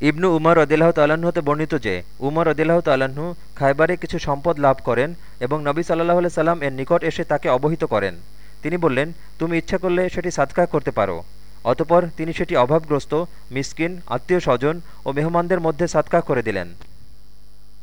ইবনু উমর রদিল্লাহ তাল্লাহতে হতে বর্ণিত যে, উমর রদিল্লাহ তাল্লাহ্ন খাইবারে কিছু সম্পদ লাভ করেন এবং নবী সাল্লাহ সাল্লাম এর নিকট এসে তাকে অবহিত করেন। তিনি বললেন, তুমি ইচ্ছা করলে সেটি সাদকা করতে পারো। অতপর তিনি সেটি অভাবগ্রস্ত, মিসকিন, আত্মীয় স্বজন ও মেহমানদের মধ্যে সাদকা করে দিলেন।